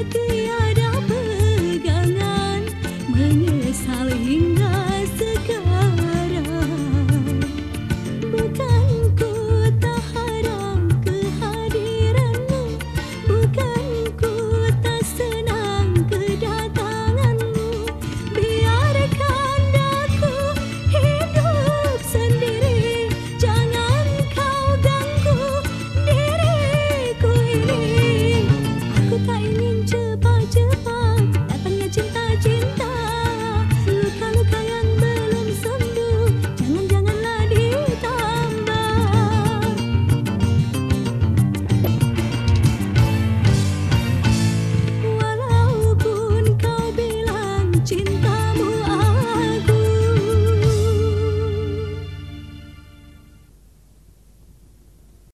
i Adieu.